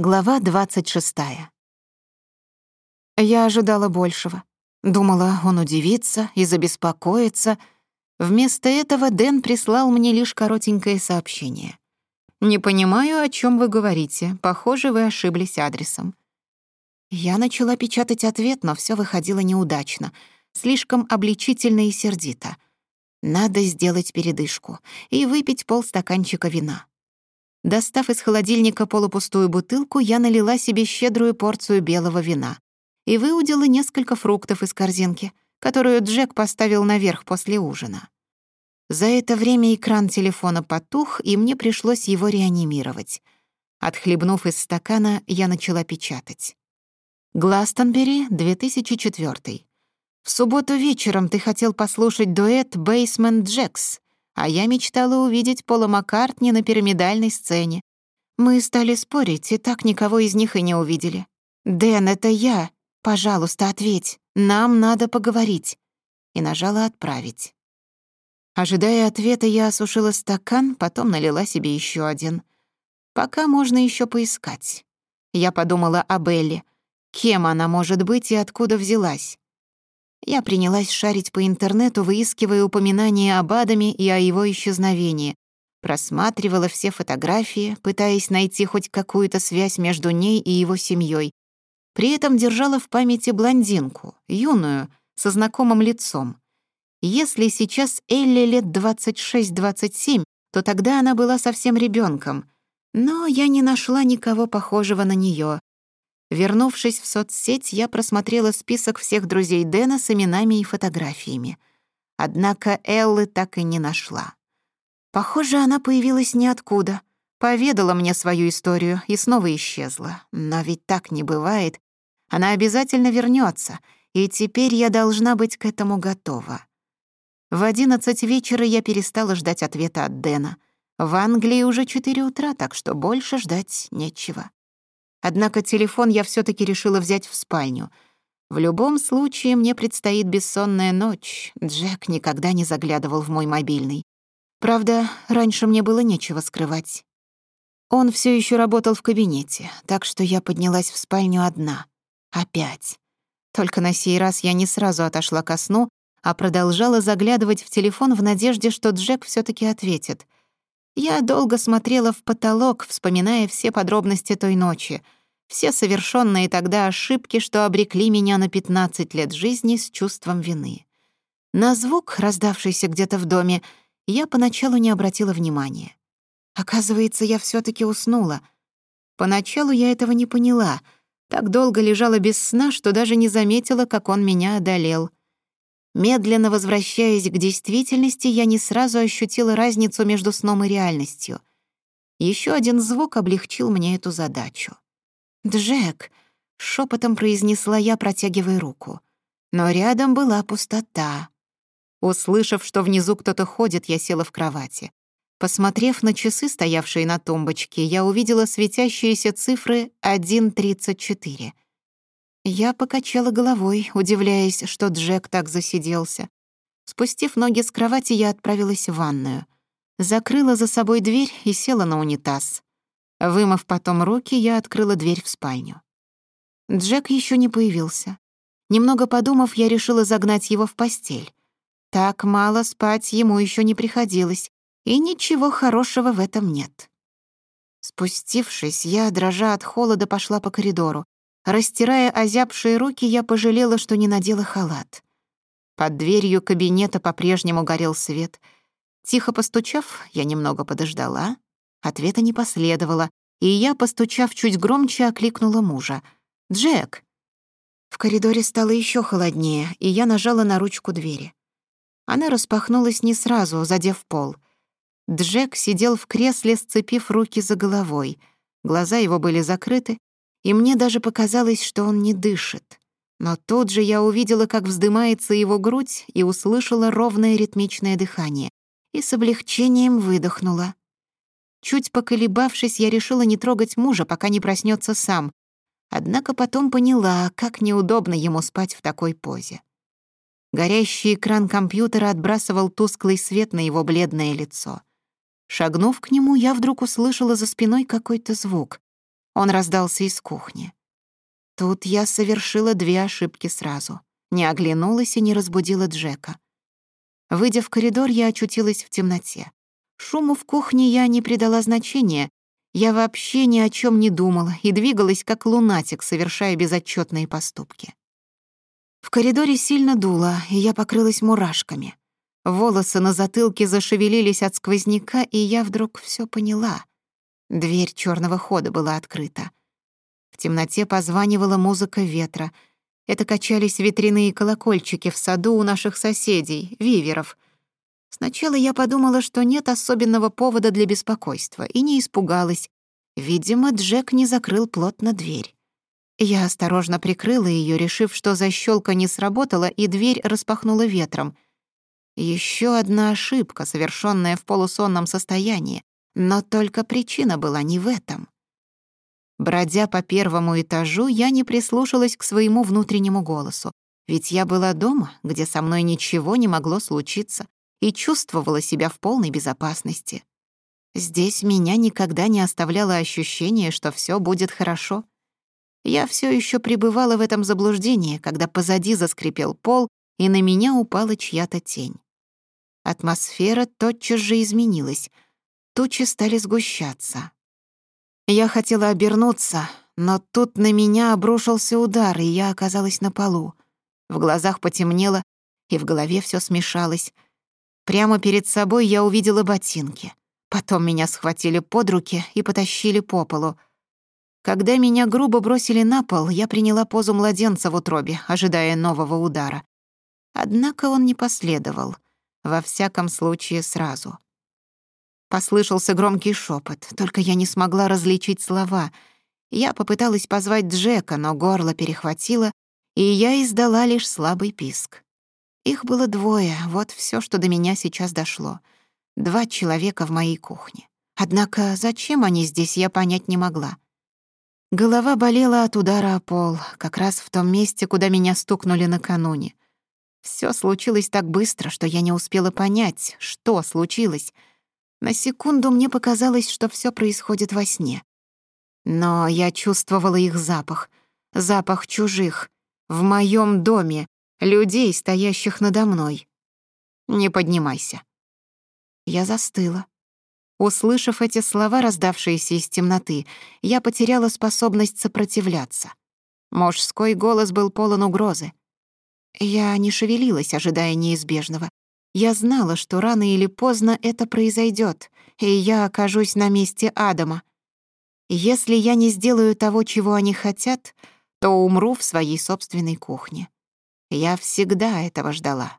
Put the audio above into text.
Глава 26. Я ожидала большего. Думала, он удивится и забеспокоится. Вместо этого Дэн прислал мне лишь коротенькое сообщение. «Не понимаю, о чем вы говорите. Похоже, вы ошиблись адресом». Я начала печатать ответ, но все выходило неудачно. Слишком обличительно и сердито. Надо сделать передышку и выпить полстаканчика вина. Достав из холодильника полупустую бутылку, я налила себе щедрую порцию белого вина и выудила несколько фруктов из корзинки, которую Джек поставил наверх после ужина. За это время экран телефона потух, и мне пришлось его реанимировать. Отхлебнув из стакана, я начала печатать. Гластонбери, 2004. В субботу вечером ты хотел послушать дуэт «Бейсмент Джекс», а я мечтала увидеть Пола Маккартни на пирамидальной сцене. Мы стали спорить, и так никого из них и не увидели. «Дэн, это я! Пожалуйста, ответь! Нам надо поговорить!» И нажала «Отправить». Ожидая ответа, я осушила стакан, потом налила себе еще один. Пока можно еще поискать. Я подумала о Белле. Кем она может быть и откуда взялась? Я принялась шарить по интернету, выискивая упоминания об Адаме и о его исчезновении. Просматривала все фотографии, пытаясь найти хоть какую-то связь между ней и его семьей. При этом держала в памяти блондинку, юную, со знакомым лицом. Если сейчас Элли лет 26-27, то тогда она была совсем ребенком. Но я не нашла никого похожего на нее, Вернувшись в соцсеть, я просмотрела список всех друзей Дэна с именами и фотографиями. Однако Эллы так и не нашла. Похоже, она появилась ниоткуда. Поведала мне свою историю и снова исчезла. Но ведь так не бывает. Она обязательно вернется, и теперь я должна быть к этому готова. В одиннадцать вечера я перестала ждать ответа от Дэна. В Англии уже четыре утра, так что больше ждать нечего. Однако телефон я все таки решила взять в спальню. В любом случае мне предстоит бессонная ночь. Джек никогда не заглядывал в мой мобильный. Правда, раньше мне было нечего скрывать. Он все еще работал в кабинете, так что я поднялась в спальню одна. Опять. Только на сей раз я не сразу отошла ко сну, а продолжала заглядывать в телефон в надежде, что Джек все таки ответит — я долго смотрела в потолок, вспоминая все подробности той ночи, все совершенные тогда ошибки, что обрекли меня на 15 лет жизни с чувством вины. На звук, раздавшийся где-то в доме, я поначалу не обратила внимания. Оказывается, я все таки уснула. Поначалу я этого не поняла. Так долго лежала без сна, что даже не заметила, как он меня одолел. медленно возвращаясь к действительности, я не сразу ощутила разницу между сном и реальностью. Еще один звук облегчил мне эту задачу. «Джек!» — шепотом произнесла я, протягивая руку. Но рядом была пустота. Услышав, что внизу кто-то ходит, я села в кровати. Посмотрев на часы, стоявшие на тумбочке, я увидела светящиеся цифры 1.34. Я покачала головой, удивляясь, что Джек так засиделся. Спустив ноги с кровати, я отправилась в ванную. Закрыла за собой дверь и села на унитаз. Вымыв потом руки, я открыла дверь в спальню. Джек еще не появился. Немного подумав, я решила загнать его в постель. Так мало спать ему еще не приходилось, и ничего хорошего в этом нет. Спустившись, я, дрожа от холода, пошла по коридору. Растирая озябшие руки, я пожалела, что не надела халат. Под дверью кабинета по-прежнему горел свет. Тихо постучав, я немного подождала. Ответа не последовало, и я, постучав чуть громче, окликнула мужа. «Джек!» В коридоре стало еще холоднее, и я нажала на ручку двери. Она распахнулась не сразу, задев пол. Джек сидел в кресле, сцепив руки за головой. Глаза его были закрыты, и мне даже показалось, что он не дышит. Но тут же я увидела, как вздымается его грудь и услышала ровное ритмичное дыхание, и с облегчением выдохнула. Чуть поколебавшись, я решила не трогать мужа, пока не проснется сам. Однако потом поняла, как неудобно ему спать в такой позе. Горящий экран компьютера отбрасывал тусклый свет на его бледное лицо. Шагнув к нему, я вдруг услышала за спиной какой-то звук. Он раздался из кухни. Тут я совершила две ошибки сразу. Не оглянулась и не разбудила Джека. Выйдя в коридор, я очутилась в темноте. Шуму в кухне я не придала значения. Я вообще ни о чем не думала и двигалась как лунатик, совершая безотчетные поступки. В коридоре сильно дуло, и я покрылась мурашками. Волосы на затылке зашевелились от сквозняка, и я вдруг все поняла — Дверь черного хода была открыта. В темноте позванивала музыка ветра. Это качались ветряные колокольчики в саду у наших соседей, виверов — Сначала я подумала, что нет особенного повода для беспокойства, и не испугалась. Видимо, Джек не закрыл плотно дверь. Я осторожно прикрыла ее, решив, что защелка не сработала, и дверь распахнула ветром. Еще одна ошибка, совершенная в полусонном состоянии, Но только причина была не в этом. Бродя по первому этажу, я не прислушалась к своему внутреннему голосу, ведь я была дома, где со мной ничего не могло случиться, и чувствовала себя в полной безопасности. Здесь меня никогда не оставляло ощущение, что все будет хорошо. Я все еще пребывала в этом заблуждении, когда позади заскрипел пол, и на меня упала чья-то тень. Атмосфера тотчас же изменилась — Тучи стали сгущаться. Я хотела обернуться, но тут на меня обрушился удар, и я оказалась на полу. В глазах потемнело, и в голове все смешалось — Прямо перед собой я увидела ботинки. Потом меня схватили под руки и потащили по полу. Когда меня грубо бросили на пол, я приняла позу младенца в утробе, ожидая нового удара. Однако он не последовал, во всяком случае сразу. Послышался громкий шепот, только я не смогла различить слова. Я попыталась позвать Джека, но горло перехватило, и я издала лишь слабый писк. Их было двое, вот все, что до меня сейчас дошло. Два человека в моей кухне. Однако зачем они здесь, я понять не могла. Голова болела от удара о пол, как раз в том месте, куда меня стукнули накануне. Все случилось так быстро, что я не успела понять, что случилось. На секунду мне показалось, что все происходит во сне. Но я чувствовала их запах, запах чужих, в моем доме, людей, стоящих надо мной. Не поднимайся. Я застыла. Услышав эти слова, раздавшиеся из темноты, я потеряла способность сопротивляться. Мужской голос был полон угрозы. Я не шевелилась, ожидая неизбежного. Я знала, что рано или поздно это произойдет, и я окажусь на месте Адама. Если я не сделаю того, чего они хотят, то умру в своей собственной кухне. Я всегда этого ждала.